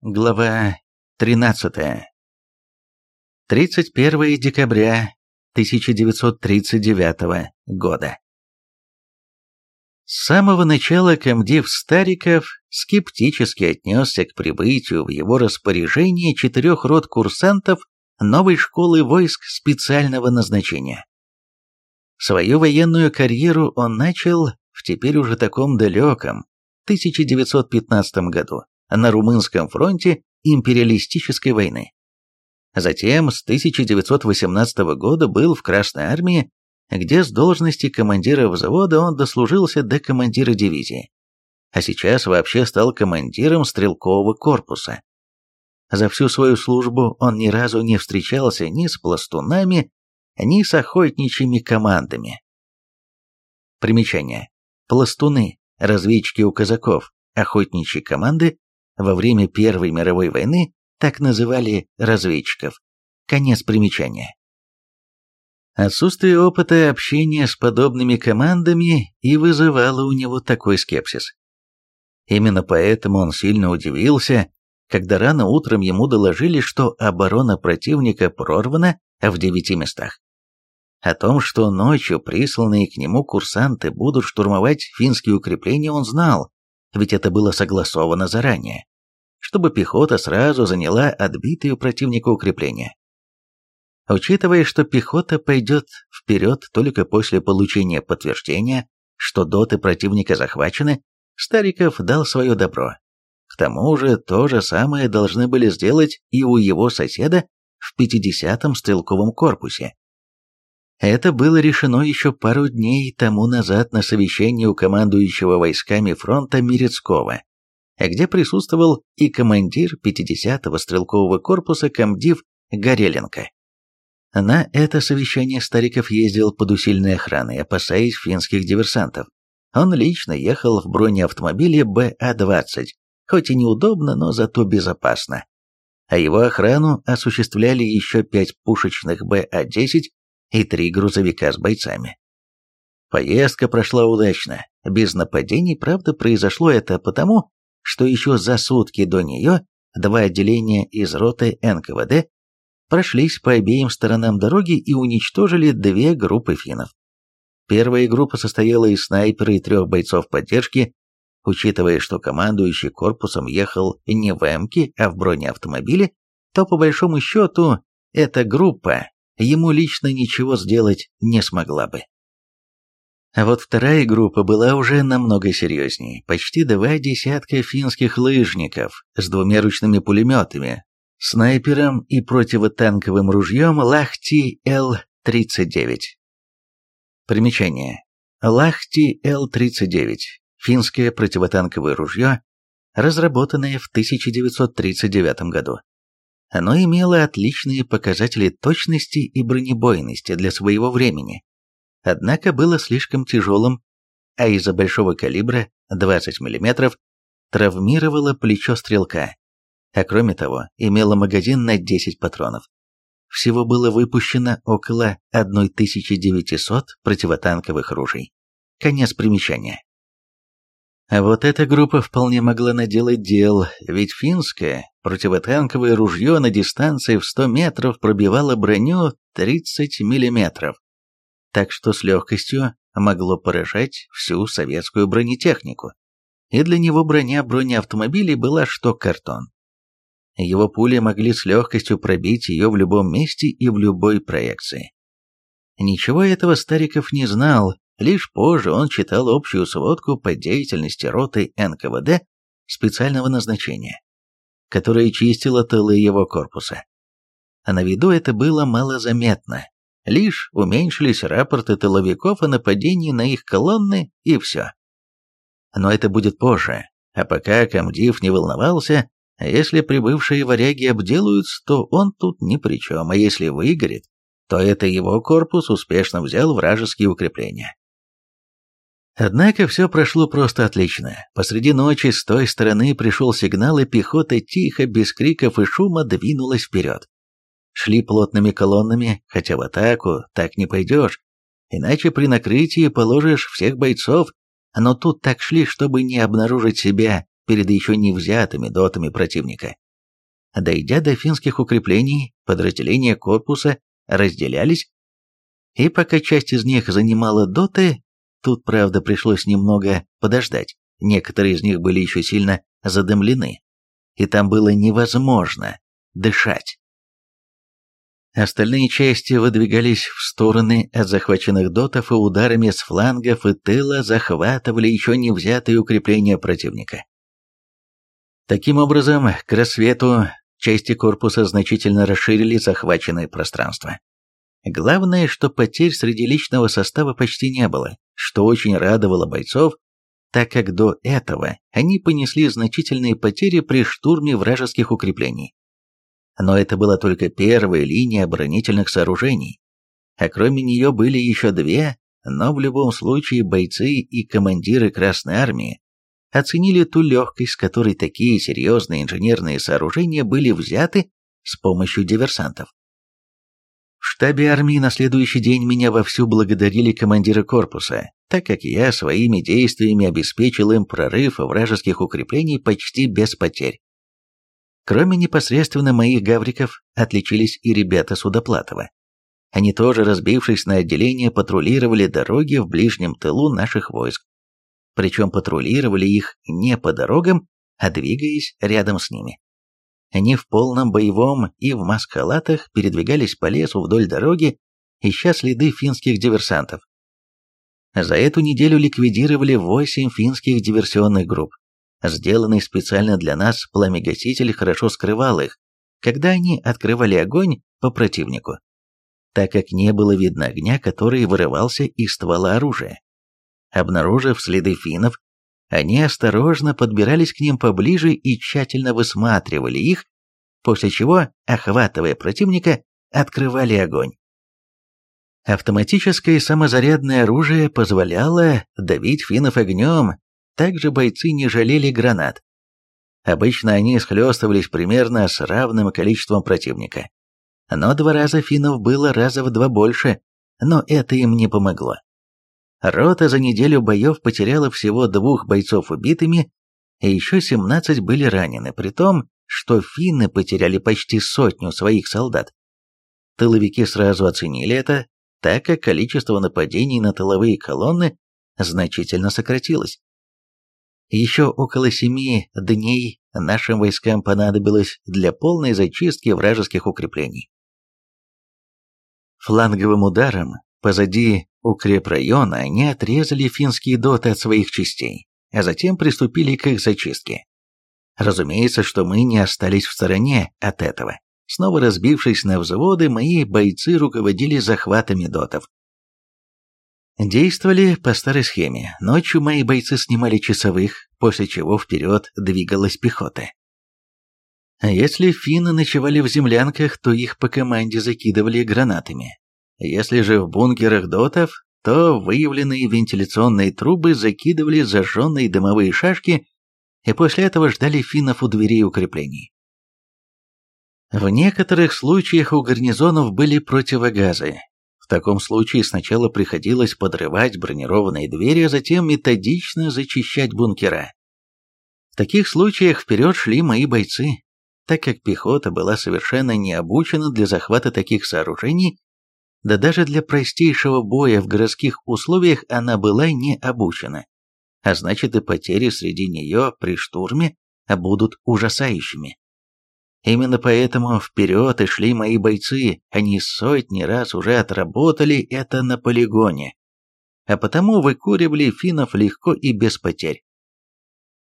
Глава 13. 31 декабря 1939 года. С самого начала комдив Стариков скептически отнесся к прибытию в его распоряжение четырех рот курсантов новой школы войск специального назначения. Свою военную карьеру он начал в теперь уже таком далеком 1915 году на Румынском фронте империалистической войны. Затем с 1918 года был в Красной армии, где с должности командира взвода он дослужился до командира дивизии, а сейчас вообще стал командиром стрелкового корпуса. За всю свою службу он ни разу не встречался ни с пластунами, ни с охотничьими командами. Примечание. Пластуны, разведчики у казаков, охотничьи команды во время Первой мировой войны так называли разведчиков. Конец примечания. Отсутствие опыта общения с подобными командами и вызывало у него такой скепсис. Именно поэтому он сильно удивился, когда рано утром ему доложили, что оборона противника прорвана в девяти местах. О том, что ночью присланные к нему курсанты будут штурмовать финские укрепления, он знал, ведь это было согласовано заранее чтобы пехота сразу заняла отбитые у противника укрепления. Учитывая, что пехота пойдет вперед только после получения подтверждения, что доты противника захвачены, Стариков дал свое добро. К тому же то же самое должны были сделать и у его соседа в 50-м стрелковом корпусе. Это было решено еще пару дней тому назад на совещании у командующего войсками фронта Мирецкого где присутствовал и командир 50-го стрелкового корпуса комдив Гореленко. На это совещание Стариков ездил под усиленной охраной, опасаясь финских диверсантов. Он лично ехал в бронеавтомобиле БА-20, хоть и неудобно, но зато безопасно. А его охрану осуществляли еще пять пушечных БА-10 и три грузовика с бойцами. Поездка прошла удачно, без нападений, правда, произошло это потому, что еще за сутки до нее два отделения из роты НКВД прошлись по обеим сторонам дороги и уничтожили две группы финнов. Первая группа состояла из снайпера и трех бойцов поддержки, учитывая, что командующий корпусом ехал не в Эмке, а в бронеавтомобиле, то по большому счету эта группа ему лично ничего сделать не смогла бы. А вот вторая группа была уже намного серьезнее. Почти два десятка финских лыжников с двумя ручными пулеметами, снайпером и противотанковым ружьем Лахти-Л-39. Примечание. Лахти-Л-39. Финское противотанковое ружье, разработанное в 1939 году. Оно имело отличные показатели точности и бронебойности для своего времени однако было слишком тяжелым, а из-за большого калибра 20 мм травмировало плечо стрелка, а кроме того имело магазин на 10 патронов. Всего было выпущено около 1900 противотанковых ружей. Конец примечания. А вот эта группа вполне могла наделать дел, ведь финское противотанковое ружье на дистанции в 100 метров пробивало броню 30 миллиметров так что с легкостью могло поражать всю советскую бронетехнику. И для него броня бронеавтомобилей была что картон. Его пули могли с легкостью пробить ее в любом месте и в любой проекции. Ничего этого Стариков не знал, лишь позже он читал общую сводку по деятельности роты НКВД специального назначения, которая чистила тылы его корпуса. А на виду это было малозаметно, Лишь уменьшились рапорты тыловиков о нападении на их колонны, и все. Но это будет позже, а пока комдив не волновался, если прибывшие варяги обделаются, то он тут ни при чем, а если выгорит, то это его корпус успешно взял вражеские укрепления. Однако все прошло просто отлично. Посреди ночи с той стороны пришел сигнал, и пехота тихо, без криков и шума двинулась вперед шли плотными колоннами, хотя в атаку так не пойдешь, иначе при накрытии положишь всех бойцов, но тут так шли, чтобы не обнаружить себя перед еще не взятыми дотами противника. Дойдя до финских укреплений, подразделения корпуса разделялись, и пока часть из них занимала доты, тут, правда, пришлось немного подождать, некоторые из них были еще сильно задымлены, и там было невозможно дышать. Остальные части выдвигались в стороны от захваченных дотов и ударами с флангов и тыла захватывали еще не взятые укрепления противника. Таким образом, к рассвету части корпуса значительно расширили захваченное пространство. Главное, что потерь среди личного состава почти не было, что очень радовало бойцов, так как до этого они понесли значительные потери при штурме вражеских укреплений. Но это была только первая линия оборонительных сооружений, а кроме нее были еще две, но в любом случае бойцы и командиры Красной Армии оценили ту легкость, с которой такие серьезные инженерные сооружения были взяты с помощью диверсантов. В штабе армии на следующий день меня вовсю благодарили командиры корпуса, так как я своими действиями обеспечил им прорыв вражеских укреплений почти без потерь. Кроме непосредственно моих гавриков, отличились и ребята Судоплатова. Они тоже, разбившись на отделения, патрулировали дороги в ближнем тылу наших войск. Причем патрулировали их не по дорогам, а двигаясь рядом с ними. Они в полном боевом и в маскалатах передвигались по лесу вдоль дороги, ища следы финских диверсантов. За эту неделю ликвидировали восемь финских диверсионных групп. Сделанный специально для нас пламегаситель хорошо скрывал их, когда они открывали огонь по противнику, так как не было видно огня, который вырывался из ствола оружия. Обнаружив следы финнов, они осторожно подбирались к ним поближе и тщательно высматривали их, после чего, охватывая противника, открывали огонь. Автоматическое самозарядное оружие позволяло давить финнов огнем, также бойцы не жалели гранат. Обычно они схлестывались примерно с равным количеством противника. Но два раза финнов было раза в два больше, но это им не помогло. Рота за неделю боев потеряла всего двух бойцов убитыми, и еще 17 были ранены, при том, что финны потеряли почти сотню своих солдат. Тыловики сразу оценили это, так как количество нападений на тыловые колонны значительно сократилось. Еще около семи дней нашим войскам понадобилось для полной зачистки вражеских укреплений. Фланговым ударом позади укрепрайона они отрезали финские доты от своих частей, а затем приступили к их зачистке. Разумеется, что мы не остались в стороне от этого. Снова разбившись на взводы, мои бойцы руководили захватами дотов. Действовали по старой схеме. Ночью мои бойцы снимали часовых, после чего вперед двигалась пехота. А если финны ночевали в землянках, то их по команде закидывали гранатами. Если же в бункерах дотов, то выявленные вентиляционные трубы закидывали зажженные дымовые шашки и после этого ждали финнов у дверей укреплений. В некоторых случаях у гарнизонов были противогазы. В таком случае сначала приходилось подрывать бронированные двери, а затем методично зачищать бункера. В таких случаях вперед шли мои бойцы, так как пехота была совершенно не обучена для захвата таких сооружений да даже для простейшего боя в городских условиях она была не обучена. А значит и потери среди нее при штурме будут ужасающими. Именно поэтому вперед и шли мои бойцы, они сотни раз уже отработали это на полигоне. А потому выкуривали финнов легко и без потерь.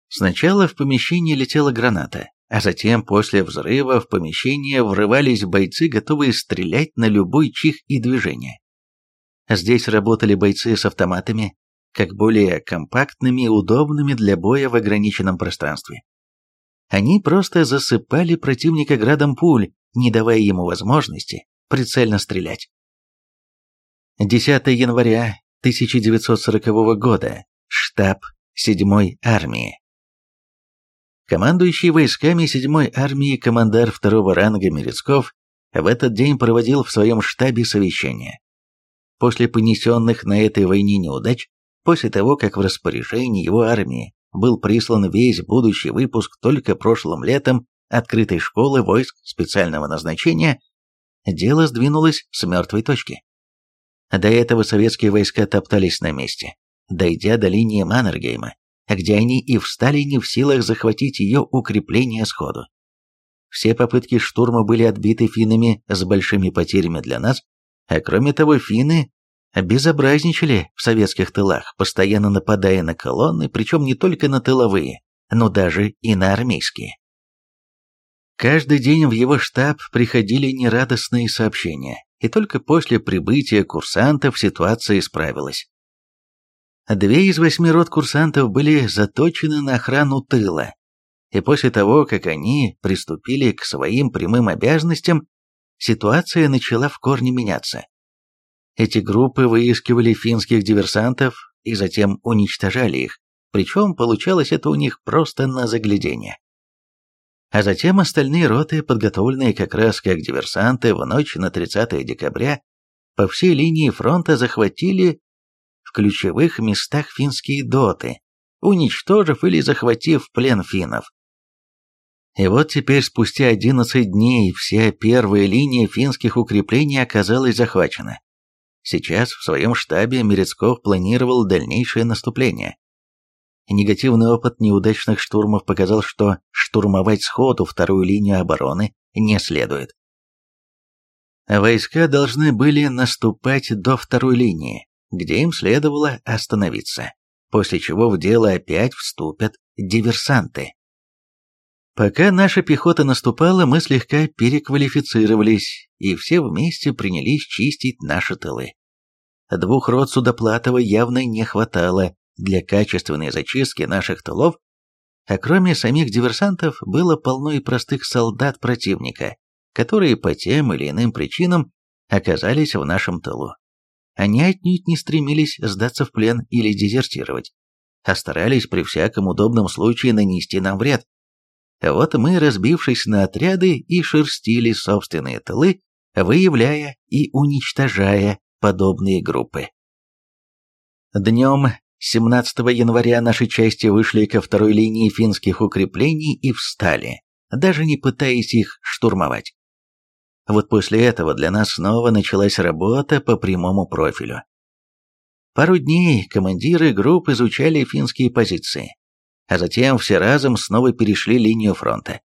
Сначала в помещение летела граната, а затем после взрыва в помещение врывались бойцы, готовые стрелять на любой чих и движение. Здесь работали бойцы с автоматами, как более компактными и удобными для боя в ограниченном пространстве. Они просто засыпали противника градом пуль, не давая ему возможности прицельно стрелять. 10 января 1940 года. Штаб 7-й армии. Командующий войсками 7-й армии командар второго ранга Мерецков в этот день проводил в своем штабе совещание. После понесенных на этой войне неудач, после того, как в распоряжении его армии был прислан весь будущий выпуск только прошлым летом открытой школы войск специального назначения, дело сдвинулось с мертвой точки. До этого советские войска топтались на месте, дойдя до линии Маннергейма, где они и встали не в силах захватить ее укрепление сходу. Все попытки штурма были отбиты финнами с большими потерями для нас, а кроме того финны безобразничали в советских тылах, постоянно нападая на колонны, причем не только на тыловые, но даже и на армейские. Каждый день в его штаб приходили нерадостные сообщения, и только после прибытия курсантов ситуация исправилась. Две из восьми рот курсантов были заточены на охрану тыла, и после того, как они приступили к своим прямым обязанностям, ситуация начала в корне меняться. Эти группы выискивали финских диверсантов и затем уничтожали их, причем получалось это у них просто на заглядение. А затем остальные роты, подготовленные как раз как диверсанты в ночь на 30 декабря, по всей линии фронта захватили в ключевых местах финские доты, уничтожив или захватив плен финнов. И вот теперь спустя 11 дней вся первая линия финских укреплений оказалась захвачена. Сейчас в своем штабе Мерецков планировал дальнейшее наступление. Негативный опыт неудачных штурмов показал, что штурмовать сходу вторую линию обороны не следует. Войска должны были наступать до второй линии, где им следовало остановиться, после чего в дело опять вступят диверсанты. Пока наша пехота наступала, мы слегка переквалифицировались, и все вместе принялись чистить наши тылы. Двух рот Судоплатова явно не хватало, для качественной зачистки наших тылов, а кроме самих диверсантов было полно и простых солдат противника, которые по тем или иным причинам оказались в нашем тылу. Они отнюдь не стремились сдаться в плен или дезертировать, а старались при всяком удобном случае нанести нам вред. Вот мы, разбившись на отряды, и шерстили собственные тылы, выявляя и уничтожая подобные группы. Днем 17 января наши части вышли ко второй линии финских укреплений и встали, даже не пытаясь их штурмовать. Вот после этого для нас снова началась работа по прямому профилю. Пару дней командиры групп изучали финские позиции, а затем все разом снова перешли линию фронта.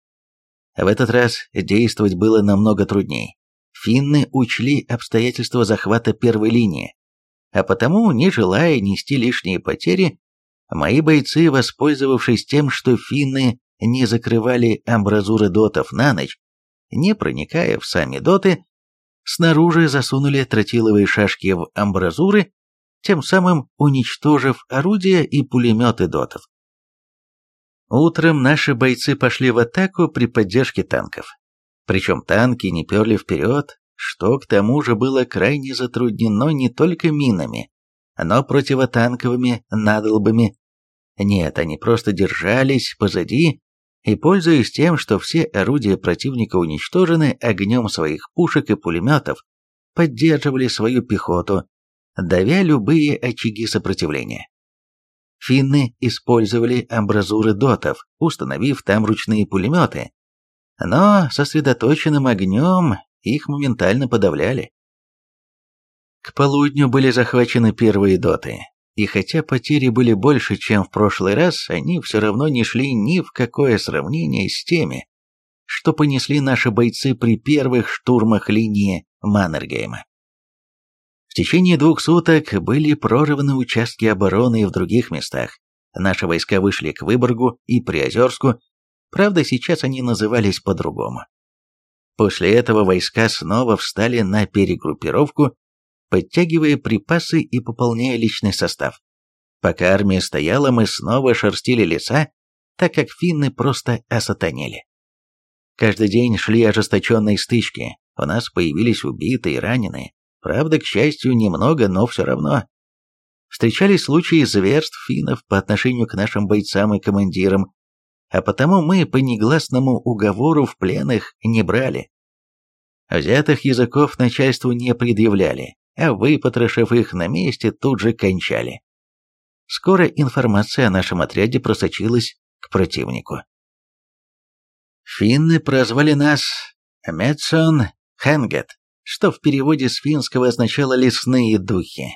В этот раз действовать было намного труднее. Финны учли обстоятельства захвата первой линии, а потому, не желая нести лишние потери, мои бойцы, воспользовавшись тем, что финны не закрывали амбразуры дотов на ночь, не проникая в сами доты, снаружи засунули тротиловые шашки в амбразуры, тем самым уничтожив орудия и пулеметы дотов. Утром наши бойцы пошли в атаку при поддержке танков. Причем танки не перли вперед, что к тому же было крайне затруднено не только минами, но противотанковыми надолбами. Нет, они просто держались позади и, пользуясь тем, что все орудия противника уничтожены огнем своих пушек и пулеметов, поддерживали свою пехоту, давя любые очаги сопротивления. Финны использовали амбразуры дотов, установив там ручные пулеметы, но сосредоточенным огнем их моментально подавляли. К полудню были захвачены первые доты, и хотя потери были больше, чем в прошлый раз, они все равно не шли ни в какое сравнение с теми, что понесли наши бойцы при первых штурмах линии Маннергейма. В течение двух суток были прорваны участки обороны в других местах. Наши войска вышли к Выборгу и Приозерску, правда, сейчас они назывались по-другому. После этого войска снова встали на перегруппировку, подтягивая припасы и пополняя личный состав. Пока армия стояла, мы снова шерстили леса, так как финны просто осатанели. Каждый день шли ожесточенные стычки, у нас появились убитые и раненые. Правда, к счастью, немного, но все равно. Встречались случаи зверств финнов по отношению к нашим бойцам и командирам, а потому мы по негласному уговору в пленных не брали. Взятых языков начальству не предъявляли, а выпотрошив их на месте, тут же кончали. Скоро информация о нашем отряде просочилась к противнику. Финны прозвали нас Метсон Хенгет, что в переводе с финского означало «лесные духи».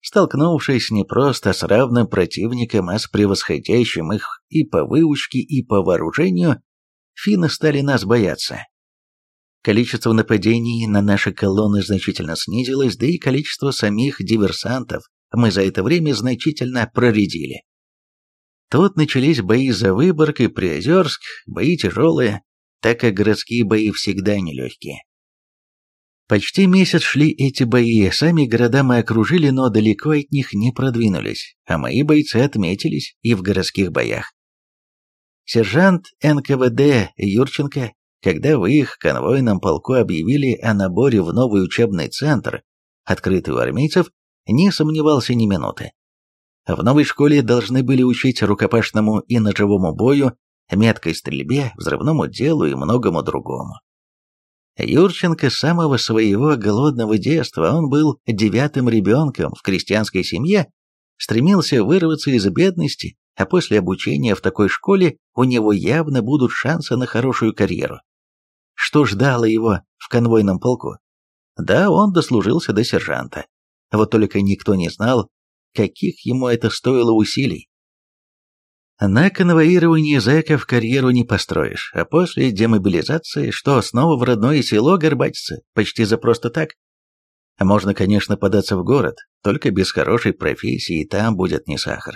Столкнувшись не просто с равным противником, а с превосходящим их и по выучке, и по вооружению, финны стали нас бояться. Количество нападений на наши колонны значительно снизилось, да и количество самих диверсантов мы за это время значительно проредили. Тут начались бои за Выборг и Приозерск, бои тяжелые, так как городские бои всегда нелегкие. Почти месяц шли эти бои, сами города мы окружили, но далеко от них не продвинулись, а мои бойцы отметились и в городских боях. Сержант НКВД Юрченко когда в их конвойном полку объявили о наборе в новый учебный центр, открытый у армейцев, не сомневался ни минуты. В новой школе должны были учить рукопашному и ножевому бою, меткой стрельбе, взрывному делу и многому другому. Юрченко с самого своего голодного детства, он был девятым ребенком в крестьянской семье, стремился вырваться из бедности, а после обучения в такой школе у него явно будут шансы на хорошую карьеру что ждало его в конвойном полку. Да, он дослужился до сержанта. Вот только никто не знал, каких ему это стоило усилий. На конвоировании зэков карьеру не построишь, а после демобилизации, что снова в родное село горбатиться, почти за просто так. Можно, конечно, податься в город, только без хорошей профессии там будет не сахар.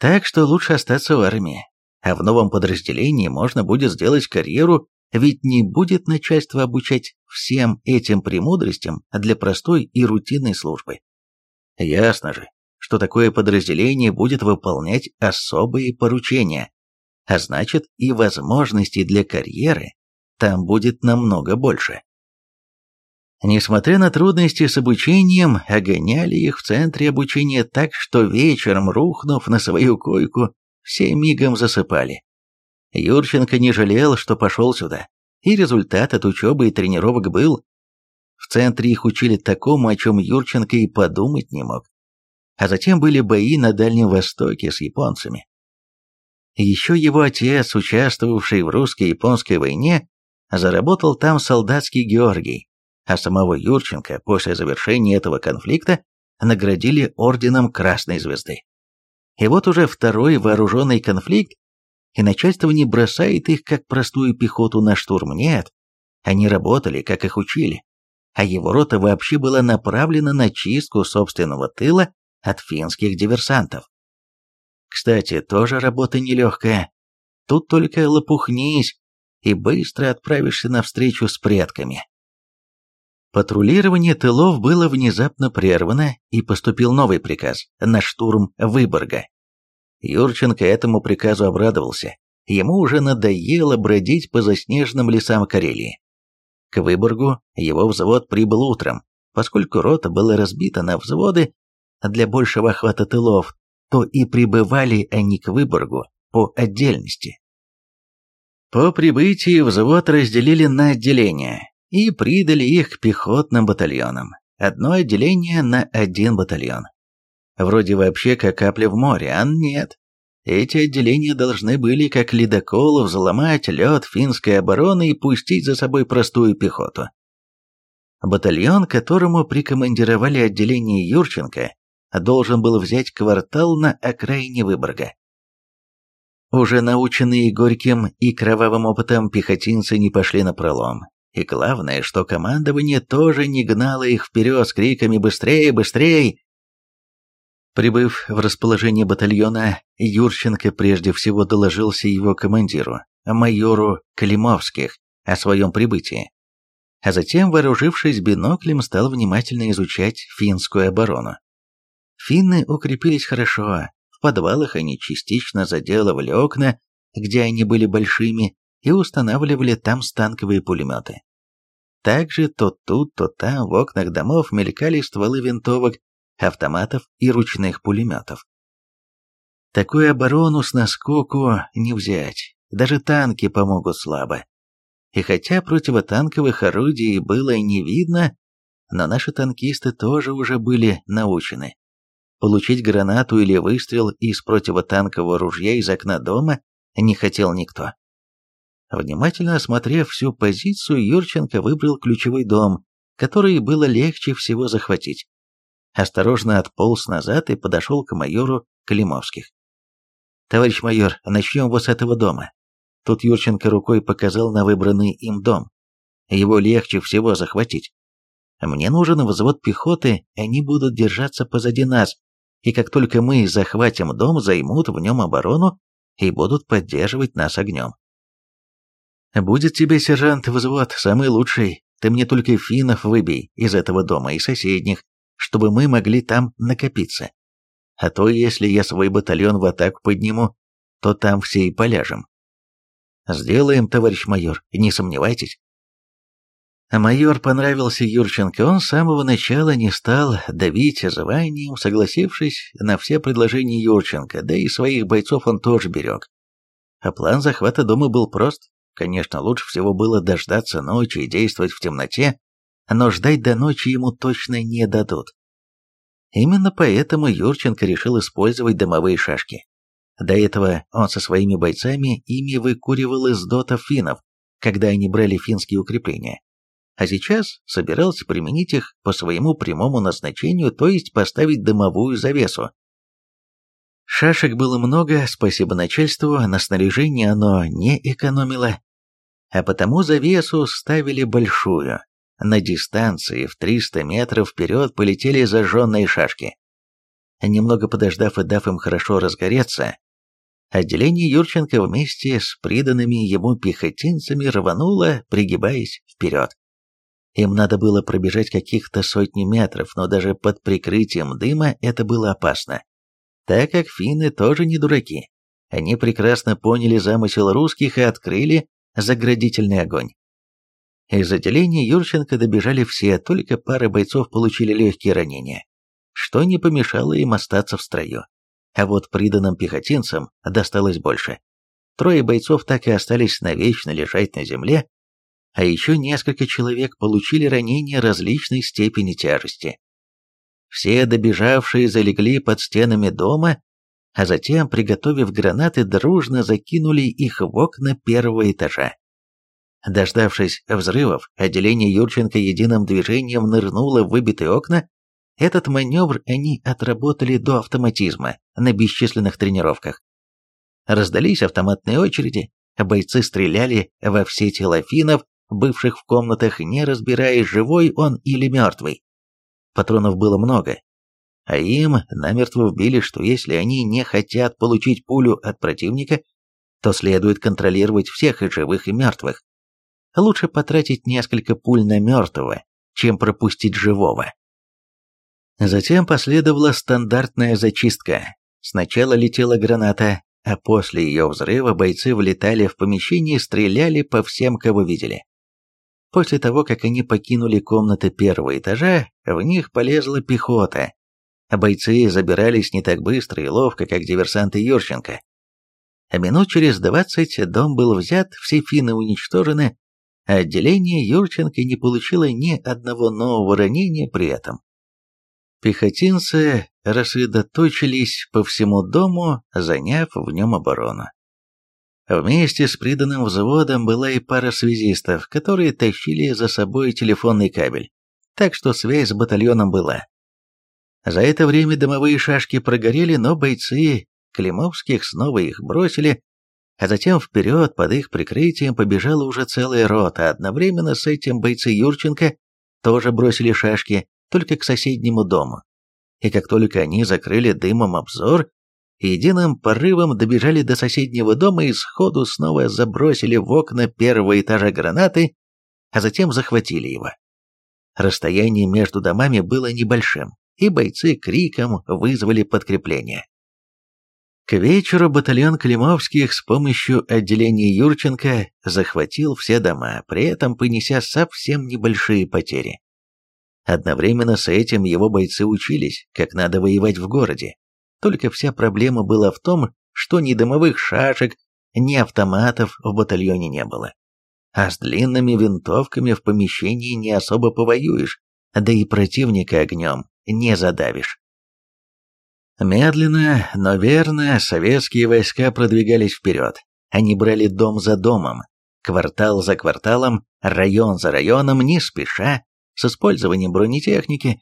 Так что лучше остаться в армии, а в новом подразделении можно будет сделать карьеру ведь не будет начальство обучать всем этим премудростям для простой и рутинной службы. Ясно же, что такое подразделение будет выполнять особые поручения, а значит и возможностей для карьеры там будет намного больше. Несмотря на трудности с обучением, огоняли их в центре обучения так, что вечером, рухнув на свою койку, все мигом засыпали. Юрченко не жалел, что пошел сюда, и результат от учебы и тренировок был. В центре их учили такому, о чем Юрченко и подумать не мог. А затем были бои на Дальнем Востоке с японцами. Еще его отец, участвовавший в русско-японской войне, заработал там солдатский Георгий, а самого Юрченко после завершения этого конфликта наградили орденом Красной Звезды. И вот уже второй вооруженный конфликт, и начальство не бросает их как простую пехоту на штурм, нет. Они работали, как их учили. А его рота вообще была направлена на чистку собственного тыла от финских диверсантов. Кстати, тоже работа нелегкая. Тут только лопухнись и быстро отправишься навстречу с предками. Патрулирование тылов было внезапно прервано, и поступил новый приказ на штурм Выборга. Юрченко этому приказу обрадовался. Ему уже надоело бродить по заснеженным лесам Карелии. К Выборгу его взвод прибыл утром, поскольку рота была разбита на взводы для большего охвата тылов, то и прибывали они к Выборгу по отдельности. По прибытии взвод разделили на отделения и придали их к пехотным батальонам. Одно отделение на один батальон. Вроде вообще как капля в море, а нет. Эти отделения должны были, как ледокол, взломать лед финской обороны и пустить за собой простую пехоту. Батальон, которому прикомандировали отделение Юрченко, должен был взять квартал на окраине Выборга. Уже наученные горьким и кровавым опытом пехотинцы не пошли на пролом. И главное, что командование тоже не гнало их вперед с криками «Быстрее, быстрее!», Прибыв в расположение батальона, Юрченко прежде всего доложился его командиру, майору Климовских, о своем прибытии. А затем, вооружившись биноклем, стал внимательно изучать финскую оборону. Финны укрепились хорошо, в подвалах они частично заделывали окна, где они были большими, и устанавливали там станковые пулеметы. Также то тут, то там в окнах домов мелькали стволы винтовок автоматов и ручных пулеметов. Такую оборону с наскоку не взять, даже танки помогут слабо. И хотя противотанковых орудий было не видно, но наши танкисты тоже уже были научены. Получить гранату или выстрел из противотанкового ружья из окна дома не хотел никто. Внимательно осмотрев всю позицию, Юрченко выбрал ключевой дом, который было легче всего захватить. Осторожно отполз назад и подошел к майору Климовских. «Товарищ майор, начнем вот с этого дома». Тут Юрченко рукой показал на выбранный им дом. Его легче всего захватить. Мне нужен взвод пехоты, они будут держаться позади нас, и как только мы захватим дом, займут в нем оборону и будут поддерживать нас огнем. Будет тебе, сержант, взвод, самый лучший. Ты мне только финнов выбей из этого дома и соседних, чтобы мы могли там накопиться. А то, если я свой батальон в атаку подниму, то там все и поляжем. Сделаем, товарищ майор, не сомневайтесь. Майор понравился Юрченко, он с самого начала не стал давить званием, согласившись на все предложения Юрченко, да и своих бойцов он тоже берег. А план захвата дома был прост. Конечно, лучше всего было дождаться ночи и действовать в темноте, но ждать до ночи ему точно не дадут. Именно поэтому Юрченко решил использовать дымовые шашки. До этого он со своими бойцами ими выкуривал из дотов финнов, когда они брали финские укрепления а сейчас собирался применить их по своему прямому назначению, то есть поставить дымовую завесу. Шашек было много, спасибо начальству, на снаряжение оно не экономило, а потому завесу ставили большую. На дистанции в 300 метров вперед полетели зажженные шашки. Немного подождав и дав им хорошо разгореться, отделение Юрченко вместе с приданными ему пехотинцами рвануло, пригибаясь вперед. Им надо было пробежать каких-то сотни метров, но даже под прикрытием дыма это было опасно. Так как финны тоже не дураки. Они прекрасно поняли замысел русских и открыли заградительный огонь. Из отделения Юрченко добежали все, только пара бойцов получили легкие ранения, что не помешало им остаться в строю. А вот приданным пехотинцам досталось больше. Трое бойцов так и остались навечно лежать на земле, а еще несколько человек получили ранения различной степени тяжести. Все добежавшие залегли под стенами дома, а затем, приготовив гранаты, дружно закинули их в окна первого этажа. Дождавшись взрывов, отделение Юрченко единым движением нырнуло в выбитые окна. Этот маневр они отработали до автоматизма на бесчисленных тренировках. Раздались автоматные очереди, бойцы стреляли во все тела финнов, бывших в комнатах, не разбирая, живой он или мертвый. Патронов было много, а им намертво вбили, что если они не хотят получить пулю от противника, то следует контролировать всех и живых, и мертвых. Лучше потратить несколько пуль на мертвого, чем пропустить живого. Затем последовала стандартная зачистка. Сначала летела граната, а после ее взрыва бойцы влетали в помещение и стреляли по всем, кого видели. После того, как они покинули комнаты первого этажа, в них полезла пехота. Бойцы забирались не так быстро и ловко, как диверсанты Юрченко. А минут через двадцать дом был взят, все финны уничтожены, а отделение Юрченко не получило ни одного нового ранения при этом. Пехотинцы рассредоточились по всему дому, заняв в нем оборону. Вместе с приданным взводом была и пара связистов, которые тащили за собой телефонный кабель, так что связь с батальоном была. За это время дымовые шашки прогорели, но бойцы Климовских снова их бросили, а затем вперед под их прикрытием побежала уже целая рота, одновременно с этим бойцы Юрченко тоже бросили шашки, только к соседнему дому. И как только они закрыли дымом обзор, единым порывом добежали до соседнего дома и сходу снова забросили в окна первого этажа гранаты, а затем захватили его. Расстояние между домами было небольшим, и бойцы криком вызвали подкрепление. К вечеру батальон Климовских с помощью отделения Юрченко захватил все дома, при этом понеся совсем небольшие потери. Одновременно с этим его бойцы учились, как надо воевать в городе, только вся проблема была в том, что ни дымовых шашек, ни автоматов в батальоне не было. А с длинными винтовками в помещении не особо повоюешь, да и противника огнем не задавишь. Медленно, но верно, советские войска продвигались вперед. Они брали дом за домом. Квартал за кварталом, район за районом, не спеша, с использованием бронетехники,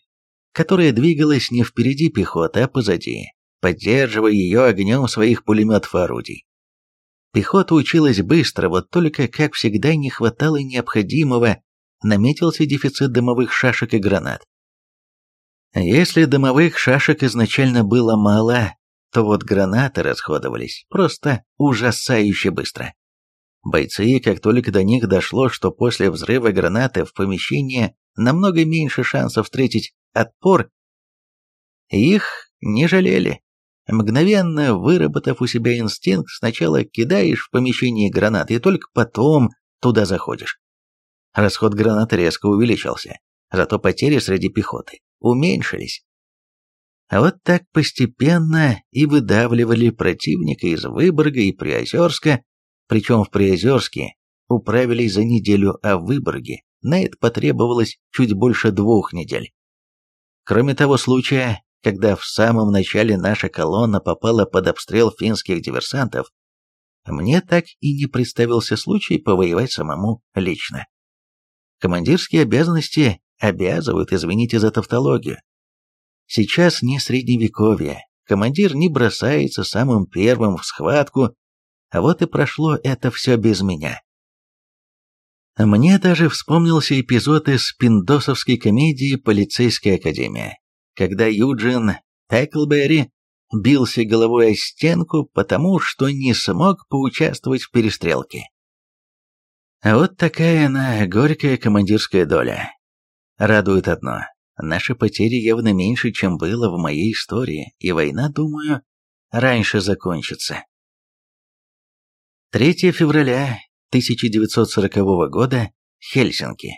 которая двигалась не впереди пехоты, а позади, поддерживая ее огнем своих пулеметов и орудий. Пехота училась быстро, вот только, как всегда, не хватало необходимого, наметился дефицит дымовых шашек и гранат. Если дымовых шашек изначально было мало, то вот гранаты расходовались просто ужасающе быстро. Бойцы, как только до них дошло, что после взрыва гранаты в помещение намного меньше шансов встретить отпор, их не жалели. Мгновенно выработав у себя инстинкт, сначала кидаешь в помещение гранаты и только потом туда заходишь. Расход гранат резко увеличился, зато потери среди пехоты уменьшились. А вот так постепенно и выдавливали противника из Выборга и Приозерска, причем в Приозерске управились за неделю, а в Выборге на это потребовалось чуть больше двух недель. Кроме того случая, когда в самом начале наша колонна попала под обстрел финских диверсантов, мне так и не представился случай повоевать самому лично. Командирские обязанности обязывают, извините за тавтологию. Сейчас не средневековье, командир не бросается самым первым в схватку, а вот и прошло это все без меня. Мне даже вспомнился эпизод из пиндосовской комедии «Полицейская академия», когда Юджин Теклберри бился головой о стенку, потому что не смог поучаствовать в перестрелке. А вот такая она горькая командирская доля. Радует одно. Наши потери явно меньше, чем было в моей истории, и война, думаю, раньше закончится. 3 февраля 1940 года. Хельсинки.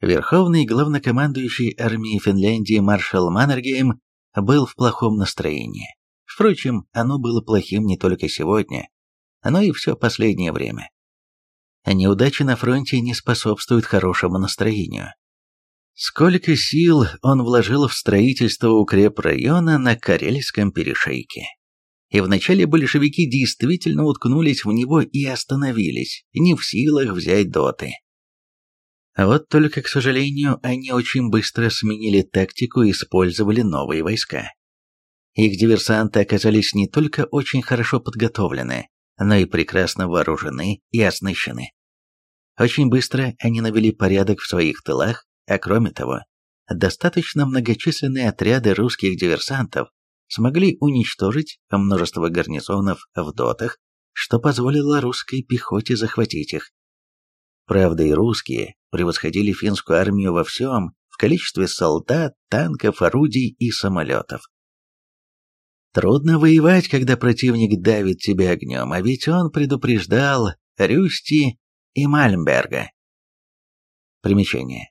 Верховный главнокомандующий армией Финляндии маршал Маннергейм был в плохом настроении. Впрочем, оно было плохим не только сегодня, но и все последнее время. Неудачи на фронте не способствуют хорошему настроению. Сколько сил он вложил в строительство укрепрайона на Карельском перешейке. И вначале большевики действительно уткнулись в него и остановились, не в силах взять доты. А вот только, к сожалению, они очень быстро сменили тактику и использовали новые войска. Их диверсанты оказались не только очень хорошо подготовлены, но и прекрасно вооружены и оснащены. Очень быстро они навели порядок в своих тылах, а кроме того, достаточно многочисленные отряды русских диверсантов смогли уничтожить множество гарнизонов в дотах, что позволило русской пехоте захватить их. Правда, и русские превосходили финскую армию во всем, в количестве солдат, танков, орудий и самолетов. Трудно воевать, когда противник давит тебя огнем, а ведь он предупреждал Рюсти и Мальмберга. Примечание.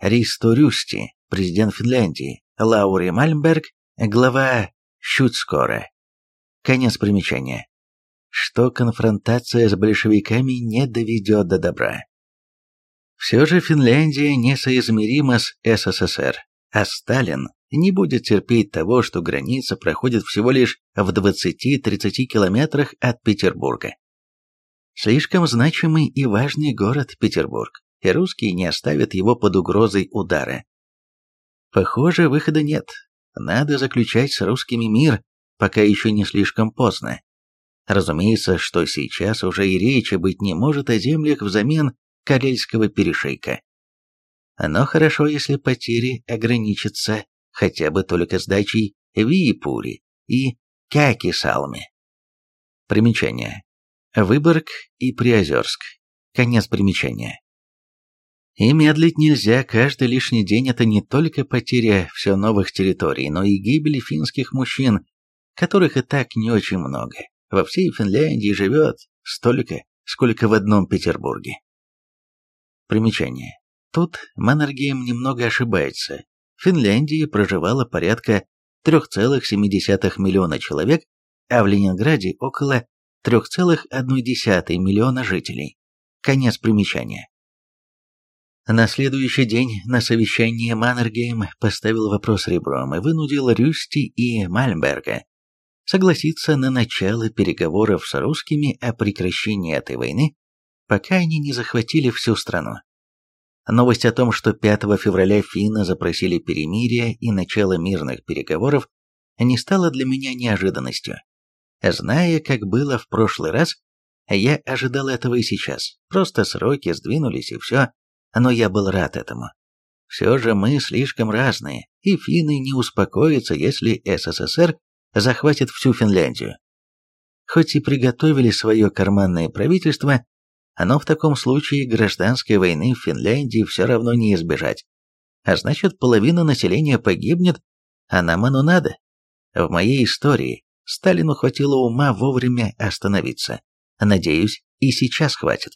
Ристо Рюсти, президент Финляндии, Лаури Мальмберг, глава Щутскора. Конец примечания. Что конфронтация с большевиками не доведет до добра. Все же Финляндия несоизмерима с СССР, а Сталин не будет терпеть того, что граница проходит всего лишь в 20-30 километрах от Петербурга. Слишком значимый и важный город Петербург, и русские не оставят его под угрозой удара. Похоже, выхода нет. Надо заключать с русскими мир, пока еще не слишком поздно. Разумеется, что сейчас уже и речи быть не может о землях взамен Карельского перешейка. Но хорошо, если потери ограничатся хотя бы только сдачей Виепури и Кяки-Салми. Примечание. Выборг и Приозерск. Конец примечания. И медлить нельзя, каждый лишний день это не только потеря все новых территорий, но и гибель финских мужчин, которых и так не очень много. Во всей Финляндии живет столько, сколько в одном Петербурге. Примечание. Тут Маннергейм немного ошибается. В Финляндии проживало порядка 3,7 миллиона человек, а в Ленинграде около 3,1 миллиона жителей. Конец примечания. На следующий день на совещании Маннергейм поставил вопрос ребром и вынудил Рюсти и Мальмберга согласиться на начало переговоров с русскими о прекращении этой войны пока они не захватили всю страну. Новость о том, что 5 февраля финны запросили перемирие и начало мирных переговоров, не стала для меня неожиданностью. Зная, как было в прошлый раз, я ожидал этого и сейчас. Просто сроки сдвинулись и все, но я был рад этому. Все же мы слишком разные, и финны не успокоятся, если СССР захватит всю Финляндию. Хоть и приготовили свое карманное правительство, но в таком случае гражданской войны в Финляндии все равно не избежать. А значит, половина населения погибнет, а нам оно надо. В моей истории Сталину хватило ума вовремя остановиться. Надеюсь, и сейчас хватит.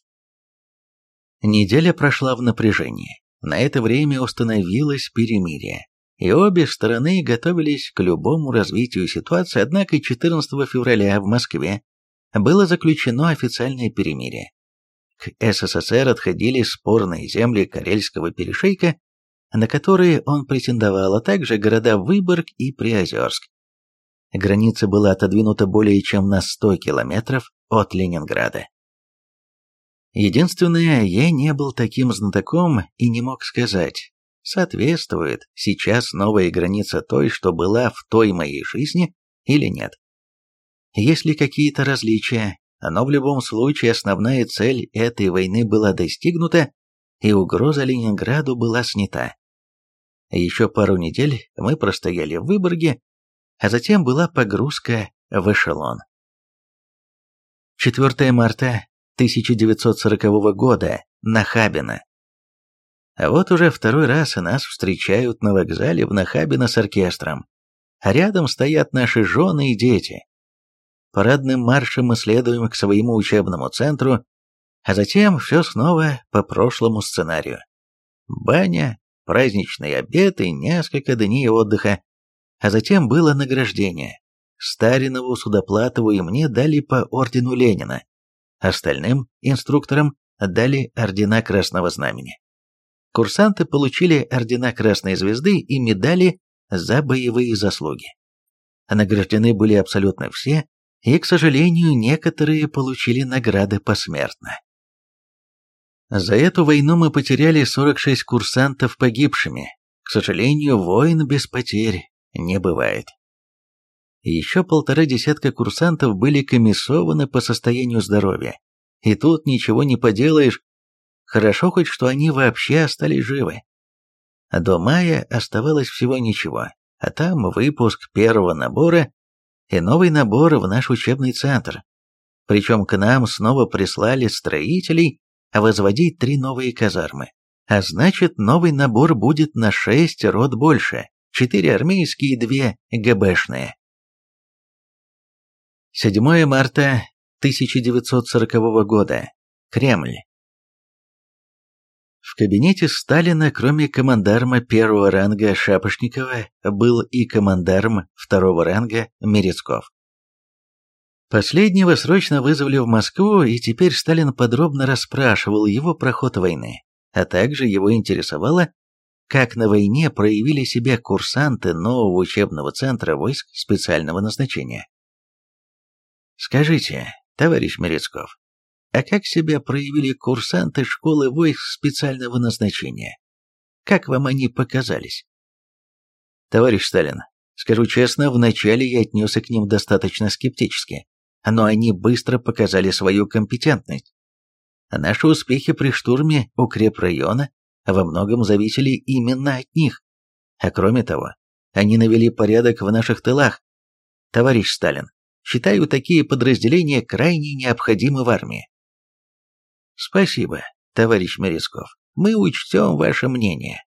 Неделя прошла в напряжении. На это время установилось перемирие, и обе стороны готовились к любому развитию ситуации, однако 14 февраля в Москве было заключено официальное перемирие. К СССР отходили спорные земли Карельского перешейка, на которые он претендовал, а также города Выборг и Приозерск. Граница была отодвинута более чем на 100 километров от Ленинграда. Единственное, я не был таким знатоком и не мог сказать, соответствует сейчас новая граница той, что была в той моей жизни, или нет. Есть ли какие-то различия, но в любом случае основная цель этой войны была достигнута, и угроза Ленинграду была снята. Еще пару недель мы простояли в Выборге, а затем была погрузка в эшелон. 4 марта 1940 года, Нахабино. А вот уже второй раз нас встречают на вокзале в Нахабино с оркестром. А рядом стоят наши жены и дети. Парадным маршем мы следуем к своему учебному центру, а затем все снова по прошлому сценарию. Баня, праздничный обед и несколько дней отдыха, а затем было награждение. Старинову, Судоплатову и мне дали по ордену Ленина. Остальным инструкторам дали ордена Красного Знамени. Курсанты получили ордена Красной Звезды и медали за боевые заслуги. Награждены были абсолютно все, и, к сожалению, некоторые получили награды посмертно. За эту войну мы потеряли 46 курсантов погибшими. К сожалению, войн без потерь не бывает. Еще полтора десятка курсантов были комиссованы по состоянию здоровья. И тут ничего не поделаешь. Хорошо хоть, что они вообще остались живы. До мая оставалось всего ничего, а там выпуск первого набора и новый набор в наш учебный центр. Причем к нам снова прислали строителей возводить три новые казармы. А значит, новый набор будет на шесть рот больше, четыре армейские и две ГБшные. 7 марта 1940 года. Кремль. В кабинете Сталина, кроме командарма первого ранга Шапошникова, был и командарм второго ранга Мерецков. Последнего срочно вызвали в Москву, и теперь Сталин подробно расспрашивал его про ход войны, а также его интересовало, как на войне проявили себя курсанты нового учебного центра войск специального назначения. Скажите, товарищ Мерецков, а как себя проявили курсанты школы войск специального назначения? Как вам они показались? Товарищ Сталин, скажу честно, вначале я отнесся к ним достаточно скептически, но они быстро показали свою компетентность. Наши успехи при штурме укрепрайона во многом зависели именно от них. А кроме того, они навели порядок в наших тылах. Товарищ Сталин, Считаю такие подразделения крайне необходимы в армии. Спасибо, товарищ Мерецков. Мы учтем ваше мнение.